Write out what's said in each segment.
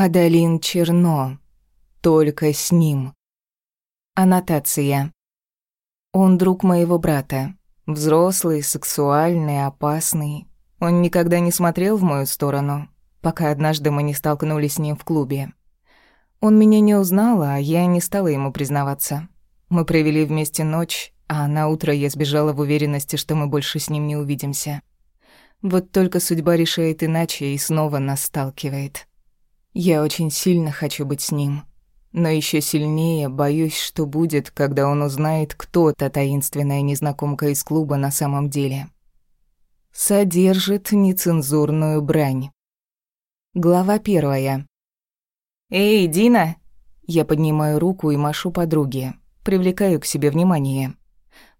Адалин Черно. Только с ним. Аннотация. Он друг моего брата. Взрослый, сексуальный, опасный. Он никогда не смотрел в мою сторону, пока однажды мы не столкнулись с ним в клубе. Он меня не узнал, а я не стала ему признаваться. Мы провели вместе ночь, а на утро я сбежала в уверенности, что мы больше с ним не увидимся. Вот только судьба решает иначе и снова нас сталкивает. Я очень сильно хочу быть с ним. Но еще сильнее боюсь, что будет, когда он узнает, кто та таинственная незнакомка из клуба на самом деле. Содержит нецензурную брань. Глава первая. «Эй, Дина!» Я поднимаю руку и машу подруге, привлекаю к себе внимание.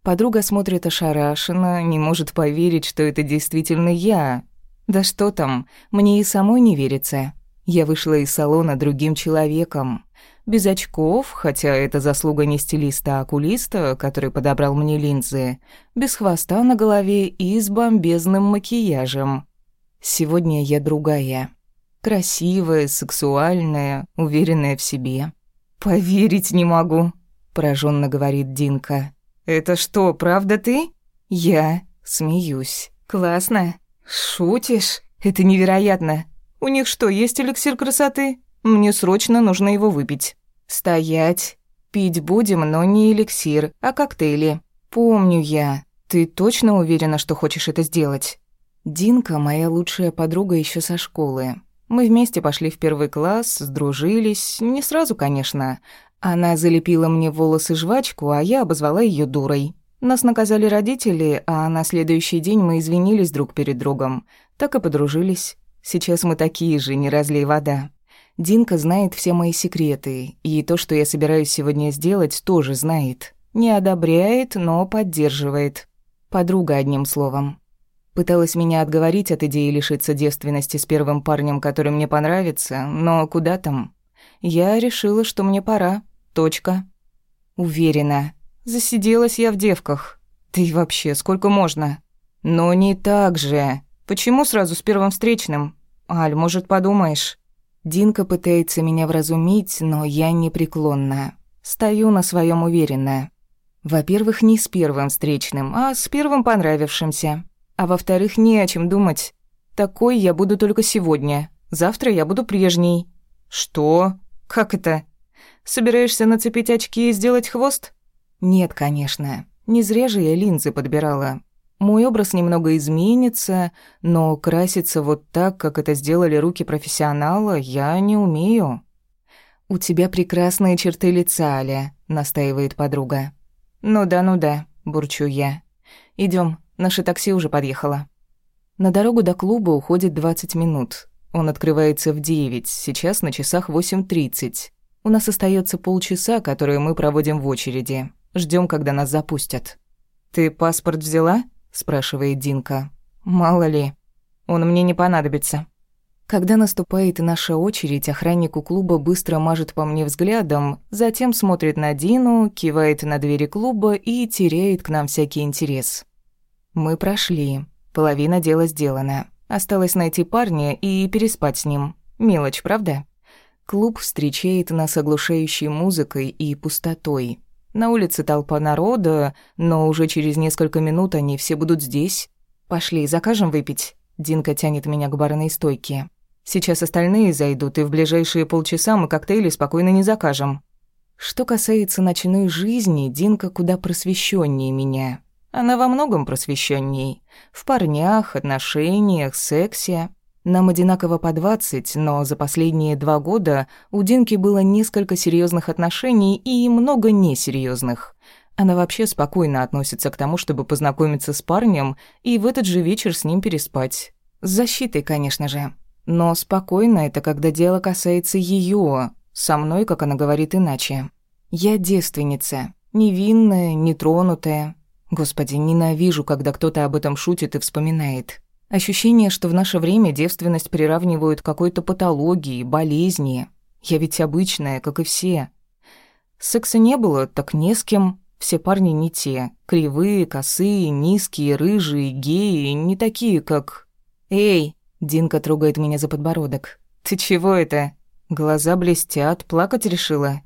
Подруга смотрит ошарашенно, не может поверить, что это действительно я. Да что там, мне и самой не верится. Я вышла из салона другим человеком. Без очков, хотя это заслуга не стилиста, а окулиста, который подобрал мне линзы. Без хвоста на голове и с бомбезным макияжем. Сегодня я другая. Красивая, сексуальная, уверенная в себе. «Поверить не могу», — пораженно говорит Динка. «Это что, правда ты?» «Я смеюсь. Классно. Шутишь? Это невероятно. У них что, есть эликсир красоты? Мне срочно нужно его выпить. Стоять. Пить будем, но не эликсир, а коктейли. Помню я. Ты точно уверена, что хочешь это сделать? Динка моя лучшая подруга еще со школы. Мы вместе пошли в первый класс, сдружились, не сразу, конечно. Она залепила мне волосы жвачку, а я обозвала ее дурой. Нас наказали родители, а на следующий день мы извинились друг перед другом. Так и подружились. Сейчас мы такие же, не разлей вода. Динка знает все мои секреты, и то, что я собираюсь сегодня сделать, тоже знает. Не одобряет, но поддерживает. Подруга, одним словом. Пыталась меня отговорить от идеи лишиться девственности с первым парнем, который мне понравится, но куда там? Я решила, что мне пора. Точка. Уверена. Засиделась я в девках. Ты вообще, сколько можно? Но не так же. Почему сразу с первым встречным? «Аль, может, подумаешь?» Динка пытается меня вразумить, но я непреклонна. Стою на своем уверенно. Во-первых, не с первым встречным, а с первым понравившимся. А во-вторых, не о чем думать. Такой я буду только сегодня. Завтра я буду прежней. Что? Как это? Собираешься нацепить очки и сделать хвост? Нет, конечно. Не зря же я линзы подбирала. Мой образ немного изменится, но краситься вот так, как это сделали руки профессионала, я не умею. «У тебя прекрасные черты лица, Аля», — настаивает подруга. «Ну да, ну да», — бурчу я. Идем, наше такси уже подъехало». На дорогу до клуба уходит 20 минут. Он открывается в 9, сейчас на часах 8.30. У нас остается полчаса, которые мы проводим в очереди. Ждем, когда нас запустят. «Ты паспорт взяла?» Спрашивает Динка. Мало ли, он мне не понадобится. Когда наступает наша очередь, охранник у клуба быстро мажет по мне взглядом, затем смотрит на Дину, кивает на двери клуба и теряет к нам всякий интерес. Мы прошли. Половина дела сделана. Осталось найти парня и переспать с ним. Мелочь, правда? Клуб встречает нас оглушающей музыкой и пустотой. На улице толпа народа, но уже через несколько минут они все будут здесь. Пошли, закажем выпить. Динка тянет меня к барной стойке. Сейчас остальные зайдут, и в ближайшие полчаса мы коктейли спокойно не закажем. Что касается ночной жизни, Динка куда просвещеннее меня. Она во многом просвещенней. В парнях, отношениях, сексе. Нам одинаково по двадцать, но за последние два года у Динки было несколько серьезных отношений и много несерьезных. Она вообще спокойно относится к тому, чтобы познакомиться с парнем и в этот же вечер с ним переспать. С защитой, конечно же. Но спокойно это, когда дело касается ее. Со мной, как она говорит, иначе. Я девственница. Невинная, нетронутая. Господи, ненавижу, когда кто-то об этом шутит и вспоминает. Ощущение, что в наше время девственность приравнивают к какой-то патологии, болезни. Я ведь обычная, как и все. Секса не было, так не с кем. Все парни не те. Кривые, косые, низкие, рыжие, геи, не такие, как... «Эй!» — Динка трогает меня за подбородок. «Ты чего это?» Глаза блестят, плакать решила?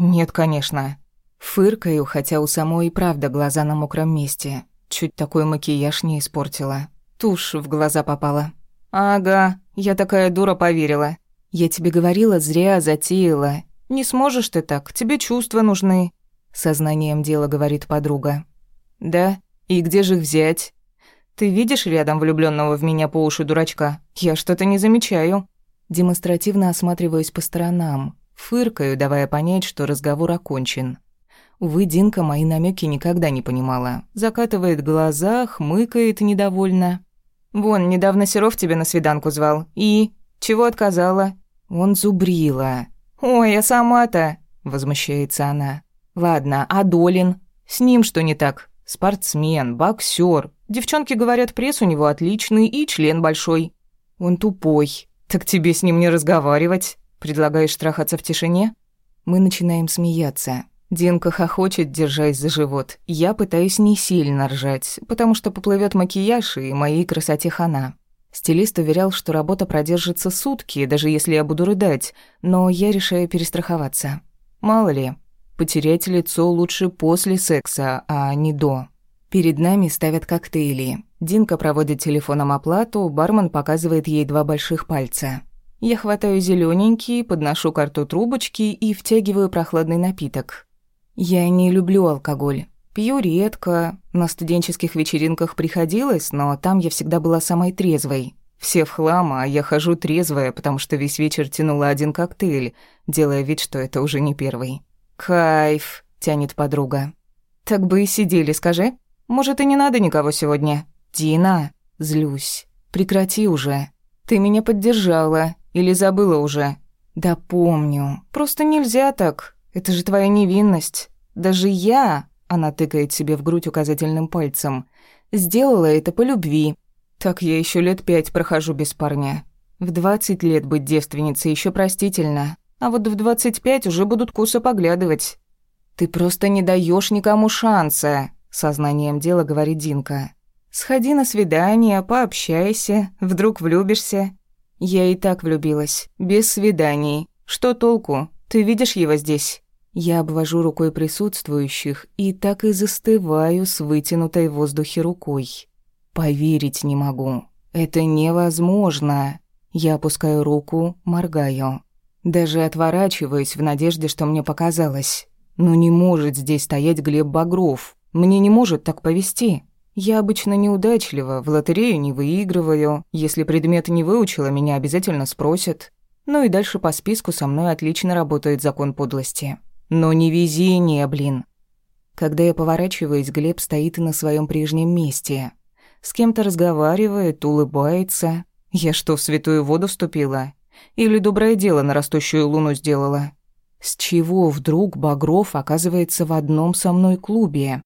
Нет, конечно. Фыркаю, хотя у самой и правда глаза на мокром месте. Чуть такой макияж не испортила. Тушь в глаза попала. Ага, я такая дура поверила. Я тебе говорила, зря затеяла. Не сможешь ты так, тебе чувства нужны. Сознанием дела говорит подруга. Да? И где же их взять? Ты видишь рядом влюбленного в меня по уши дурачка? Я что-то не замечаю. Демонстративно осматриваюсь по сторонам, фыркаю, давая понять, что разговор окончен. Увы, Динка мои намеки никогда не понимала. Закатывает глаза, хмыкает недовольно. «Вон, недавно Серов тебя на свиданку звал. И? Чего отказала?» Он зубрила. «Ой, я сама-то!» — возмущается она. «Ладно, а Долин? С ним что не так? Спортсмен, боксер. Девчонки говорят, пресс у него отличный и член большой. Он тупой. Так тебе с ним не разговаривать. Предлагаешь трахаться в тишине? Мы начинаем смеяться. Динка хохочет, держась за живот. Я пытаюсь не сильно ржать, потому что поплывет макияж и моей красоте хана. Стилист уверял, что работа продержится сутки, даже если я буду рыдать, но я решаю перестраховаться. Мало ли, Потерять лицо лучше после секса, а не до. Перед нами ставят коктейли. Динка проводит телефоном оплату, бармен показывает ей два больших пальца. Я хватаю зелененький, подношу карту трубочки и втягиваю прохладный напиток. Я не люблю алкоголь. Пью редко, на студенческих вечеринках приходилось, но там я всегда была самой трезвой. Все в хлам, а я хожу трезвая, потому что весь вечер тянула один коктейль, делая вид, что это уже не первый. «Кайф», — тянет подруга. «Так бы и сидели, скажи. Может, и не надо никого сегодня?» «Дина!» — злюсь. «Прекрати уже. Ты меня поддержала. Или забыла уже?» «Да помню. Просто нельзя так. Это же твоя невинность. Даже я...» — она тыкает себе в грудь указательным пальцем. «Сделала это по любви. Так я еще лет пять прохожу без парня. В двадцать лет быть девственницей еще простительно. А вот в 25 уже будут косо поглядывать. Ты просто не даешь никому шанса, сознанием дела говорит Динка. Сходи на свидание, пообщайся, вдруг влюбишься. Я и так влюбилась, без свиданий. Что толку? Ты видишь его здесь? Я обвожу рукой присутствующих и так и застываю с вытянутой в воздухе рукой. Поверить не могу. Это невозможно. Я опускаю руку, моргаю. Даже отворачиваюсь в надежде, что мне показалось. Но не может здесь стоять Глеб Багров. Мне не может так повести. Я обычно неудачлива, в лотерею не выигрываю. Если предмет не выучила, меня обязательно спросят. Ну и дальше по списку со мной отлично работает закон подлости. Но не везение, блин. Когда я поворачиваюсь, Глеб стоит на своем прежнем месте. С кем-то разговаривает, улыбается. Я что, в святую воду вступила? Или доброе дело на растущую луну сделала? С чего вдруг Багров оказывается в одном со мной клубе?